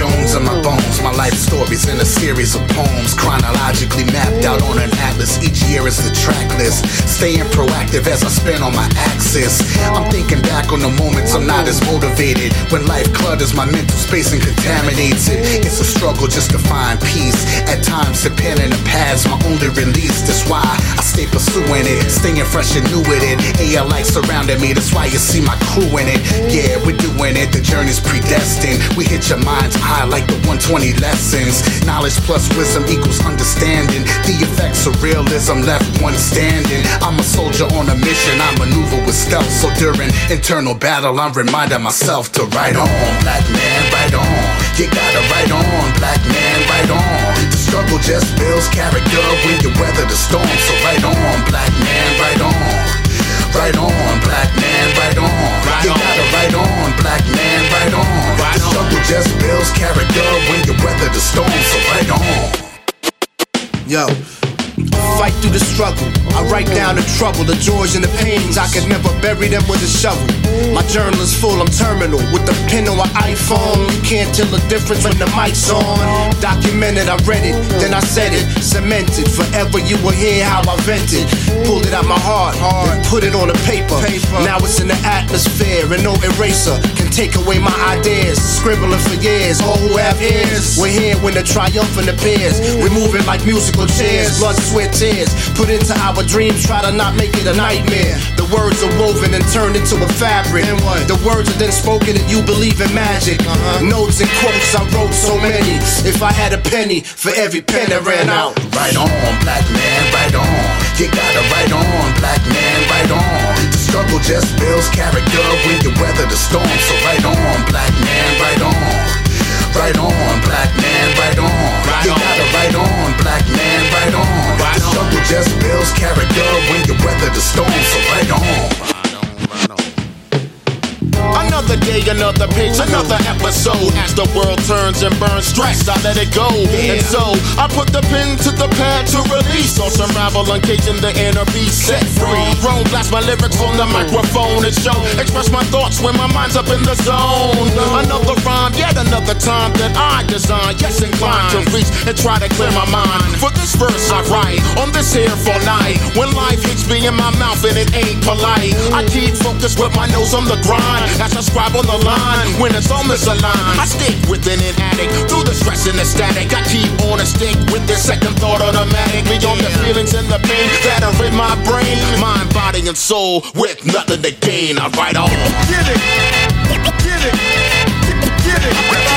Jones bones. My life stories in a series of poems, chronologically mapped out on an atlas. Each year is the track list. Staying proactive as I spin on my axis. I'm thinking back on the moments I'm not as motivated. When life clutters my mental space and contaminates it. It's a struggle just to find peace. At times, the pen and the pad's my only release. That's why I stay pursuing it, staying fresh and new with it. ALI surrounded me, that's why you see my crew in it. Yeah, we're doing it, the journey's predestined. We hit your minds high like the 120 lessons. Knowledge plus wisdom equals understanding. The effects of realism left one standing. I'm a soldier on a mission, I maneuver with stealth. So during internal battle, I'm reminding myself to ride on, black man, ride Yo. Fight through the struggle. I write down the trouble, the joys and the pains. I could never bury them with a shovel. My journal is full, I'm terminal. With the pen on my iPhone, you can't tell the difference when the mic's on. Documented, I read it, then I said it. Cemented, forever you will hear how I vented. Pulled it out my heart, then put it on the paper. Now it's in the atmosphere, and no eraser can take away my ideas. Scribbling for years, all who have ears. We're here when the triumphant appears. We're moving like musical chairs, blood, sweat, tears. Put into our dreams, try to not make it a nightmare. The words are and turned into a fabric. The words are then spoken and you believe in magic. Uh-huh. Notes and quotes, I wrote so many. If I had a penny for every pen that ran out. Right on, black man, right on. You gotta right on, black man, right on. The struggle just builds character when you weather the storm. So right on, black man, right on. Right on, black man, right on. Right you on. gotta right on, black man, right on. Right the on. struggle just builds character when you weather the storm. So right on. Another day, another page, another episode. As the world turns and burns stress, I let it go. And so I put the pen to the pad to release. On some ravel, uncaging the inner beast, set free. Grown blast my lyrics on the microphone and show. Express my thoughts when my mind's up in the zone. Another rhyme, yet another time that I design. Yes, inclined to reach and try to clear my mind. For this verse I write on this here for night be in my mouth and it ain't polite. I keep focused with my nose on the grind. As I scribe on the line, when it's all line. I stick within an addict. Through the stress and the static, I keep on a stick with the second thought automatic. Beyond the feelings and the pain that are in my brain, mind, body, and soul with nothing to gain. I write off. Get it. Get it. Get it.